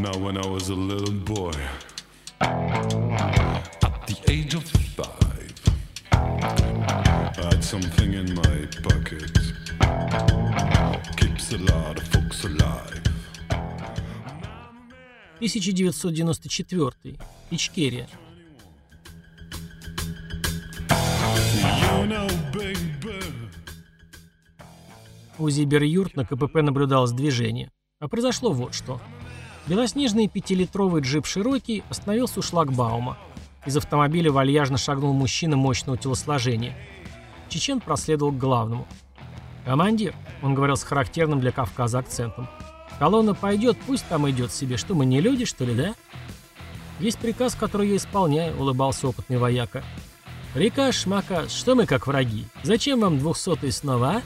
Now, when I was a little boy, at the age of five, I had something in my pocket. Keeps a lot of folks alive. 1994. Ичкерия. У Зибер-Юрт на КПП наблюдалось движение. А произошло вот что. Белоснежный пятилитровый джип «Широкий» остановился у шлагбаума. Из автомобиля вальяжно шагнул мужчина мощного телосложения. Чечен проследовал к главному. «Командир», — он говорил с характерным для Кавказа акцентом, «колонна пойдет, пусть там идет себе. Что, мы не люди, что ли, да?» «Есть приказ, который я исполняю», — улыбался опытный вояка. «Приказ, шмакас, что мы как враги? Зачем вам двухсотый снова, а?»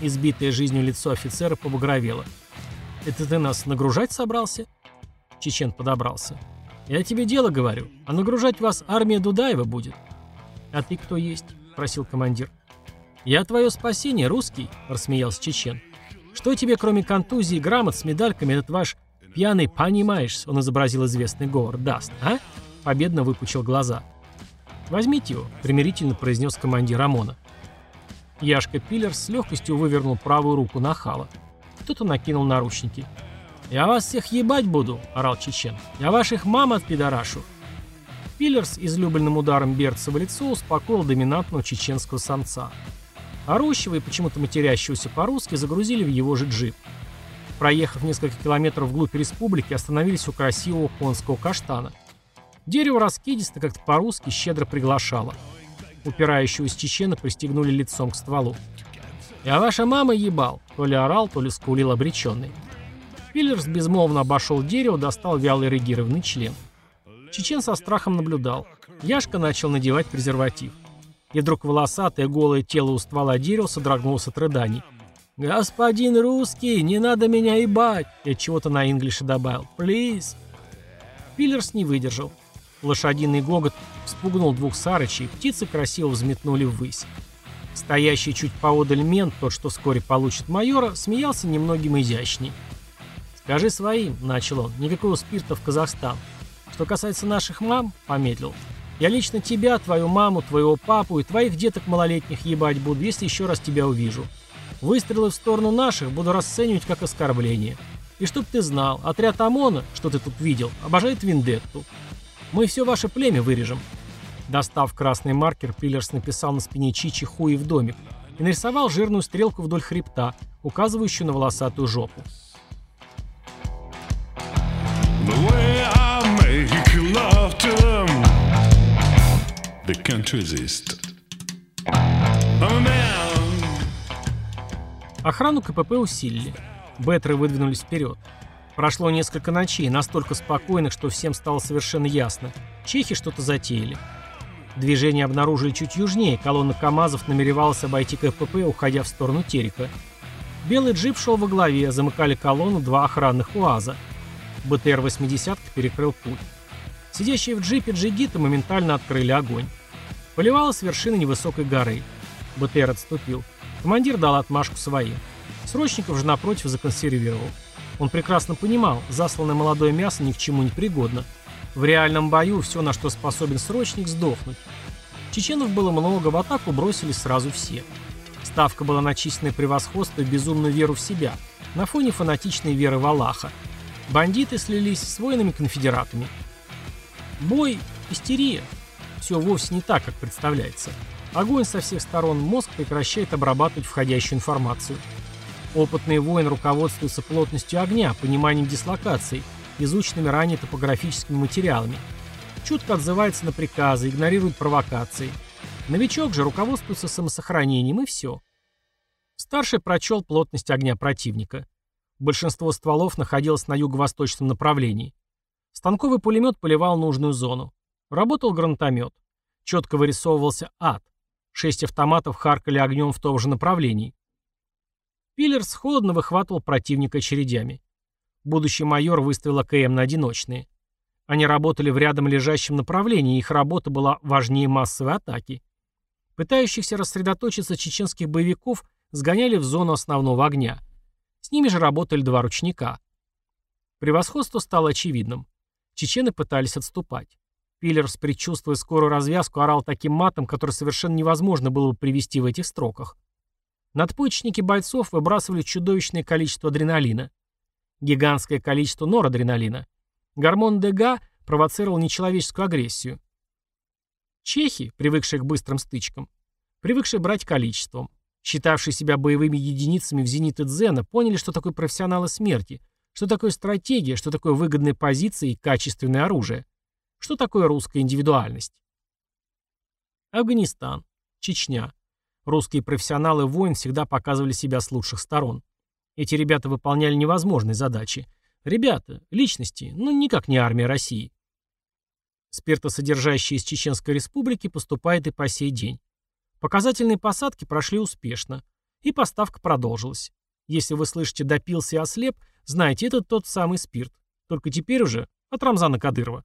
Избитое жизнью лицо офицера побагровело. «Это ты нас нагружать собрался?» Чечен подобрался. «Я тебе дело говорю, а нагружать вас армия Дудаева будет». «А ты кто есть?» – спросил командир. «Я твое спасение, русский», – рассмеялся Чечен. «Что тебе, кроме контузии, грамот с медальками, этот ваш пьяный, понимаешь?» – он изобразил известный говор. «Даст, а?» – победно выпучил глаза. «Возьмите его», – примирительно произнес командир ОМОНа. Яшка Пиллер с легкостью вывернул правую руку на хала. Кто-то накинул наручники. «Я вас всех ебать буду!» – орал Чечен. «Я ваших мам от пидорашу!» Пиллер с излюбленным ударом Берца в лицо успокоил доминантного чеченского самца. Орущего и почему-то матерящегося по-русски загрузили в его же джип. Проехав несколько километров вглубь республики, остановились у красивого конского каштана. Дерево раскидисто как-то по-русски щедро приглашало. Упирающегося чечена пристегнули лицом к стволу. «Я ваша мама ебал!» То ли орал, то ли скулил обреченный. Пиллерс безмолвно обошел дерево, достал вялый регированный член. Чечен со страхом наблюдал. Яшка начал надевать презерватив. И вдруг волосатое голое тело у ствола дерева содрогнулось от рыданий. «Господин русский, не надо меня ебать!» Я чего-то на инглише добавил. «Плиз!» Пиллерс не выдержал. Лошадиный гогот спугнул двух сарычей, птицы красиво взметнули ввысь. Стоящий чуть поодаль мент, тот, что вскоре получит майора, смеялся немногим изящней. «Скажи своим», — начал он, — «никакого спирта в Казахстан. Что касается наших мам», — помедлил, — «я лично тебя, твою маму, твоего папу и твоих деток малолетних ебать буду, если еще раз тебя увижу. Выстрелы в сторону наших буду расценивать как оскорбление. И чтоб ты знал, отряд ОМОНа, что ты тут видел, обожает вендетту. Мы все ваше племя вырежем». Достав красный маркер, Пиллерс написал на спине Чичи хуи в домик и нарисовал жирную стрелку вдоль хребта, указывающую на волосатую жопу. Охрану КПП усилили. Бетры выдвинулись вперед. Прошло несколько ночей, настолько спокойных, что всем стало совершенно ясно. Чехи что-то затеяли. Движение обнаружили чуть южнее, колонна КАМАЗов намеревалась обойти КПП, уходя в сторону Терека. Белый джип шел во главе, замыкали колонну два охранных УАЗа. БТР-80 перекрыл путь. Сидящие в джипе джигиты моментально открыли огонь. Поливало с вершины невысокой горы. БТР отступил. Командир дал отмашку своим. Срочников же напротив законсервировал. Он прекрасно понимал, засланное молодое мясо ни к чему не пригодно. В реальном бою все, на что способен срочник, сдохнуть. Чеченов было много, в атаку бросились сразу все. Ставка была на численное превосходство и безумную веру в себя, на фоне фанатичной веры в Аллаха. Бандиты слились с воинами конфедератами. Бой – истерия. Все вовсе не так, как представляется. Огонь со всех сторон, мозг прекращает обрабатывать входящую информацию. Опытный воин руководствуется плотностью огня, пониманием дислокации, изученными ранее топографическими материалами. Чутко отзывается на приказы, игнорирует провокации. Новичок же руководствуется самосохранением и все. Старший прочел плотность огня противника. Большинство стволов находилось на юго-восточном направлении. Станковый пулемет поливал нужную зону. Работал гранатомет. Четко вырисовывался ад. Шесть автоматов харкали огнем в том же направлении. Пиллерс холодно выхватывал противника очередями. Будущий майор выставил АКМ на одиночные. Они работали в рядом лежащем направлении, их работа была важнее массовой атаки. Пытающихся рассредоточиться чеченских боевиков сгоняли в зону основного огня. С ними же работали два ручника. Превосходство стало очевидным. Чечены пытались отступать. Пиллерс, предчувствуя скорую развязку, орал таким матом, который совершенно невозможно было бы привести в этих строках. Надпочечники бойцов выбрасывали чудовищное количество адреналина. Гигантское количество норадреналина. Гормон ДГА провоцировал нечеловеческую агрессию. Чехи, привыкшие к быстрым стычкам, привыкшие брать количеством, считавшие себя боевыми единицами в зените дзена, поняли, что такое профессионалы смерти, что такое стратегия, что такое выгодная позиция и качественное оружие, что такое русская индивидуальность. Афганистан, Чечня. Русские профессионалы войн всегда показывали себя с лучших сторон. Эти ребята выполняли невозможные задачи. Ребята, личности, но никак не армия России. Спиртосодержащий из Чеченской республики поступает и по сей день. Показательные посадки прошли успешно. И поставка продолжилась. Если вы слышите «допился и ослеп», знаете, это тот самый спирт. Только теперь уже от Рамзана Кадырова.